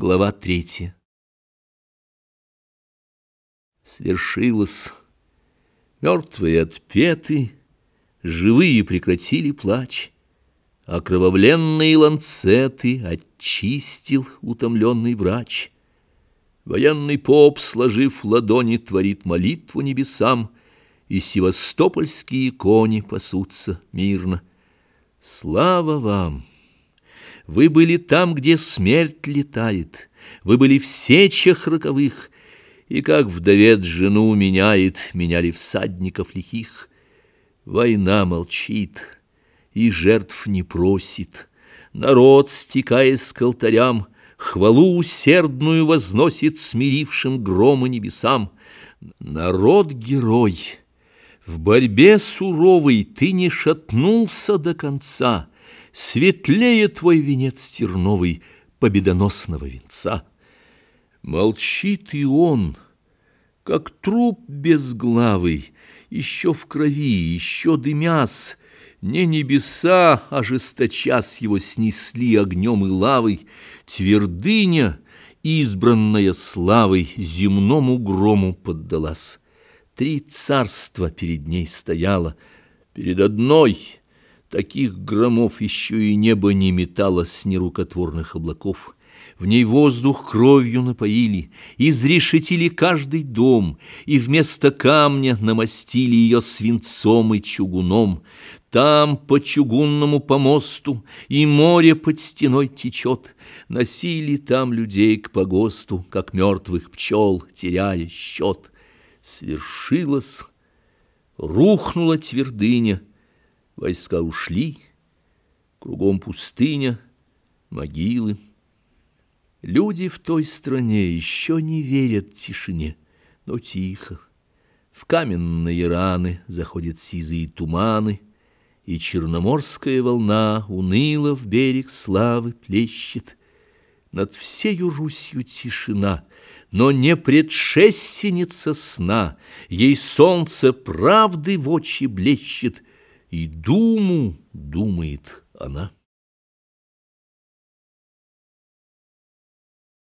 Глава третья. Свершилось. Мертвые отпеты, живые прекратили плач. Окровавленные ланцеты очистил утомленный врач. Военный поп, сложив ладони, творит молитву небесам, и севастопольские кони пасутся мирно. Слава вам! Вы были там, где смерть летает, Вы были в сечах роковых, И как вдовец жену меняет, Меняли всадников лихих. Война молчит и жертв не просит, Народ, стекаясь к алтарям, Хвалу усердную возносит Смирившим громы небесам. Народ-герой, в борьбе суровой Ты не шатнулся до конца — Светлее твой венец терновый Победоносного венца. Молчит и он, как труп безглавый, Еще в крови, еще дымяс, Не небеса, ожесточас Его снесли огнем и лавой, Твердыня, избранная славой, Земному грому поддалась. Три царства перед ней стояло, Перед одной — Таких громов еще и небо не метало с нерукотворных облаков. В ней воздух кровью напоили, изрешетили каждый дом, и вместо камня намостили ее свинцом и чугуном. Там по чугунному помосту и море под стеной течет, Носили там людей к погосту, как мертвых пчел, теряя счет. Свершилось, рухнула твердыня, Войска ушли, кругом пустыня, могилы. Люди в той стране еще не верят тишине, но тихо. В каменные раны заходят сизые туманы, И черноморская волна уныло в берег славы плещет. Над всею Русью тишина, но не предшественница сна, Ей солнце правды в очи блещет — и думу думает она.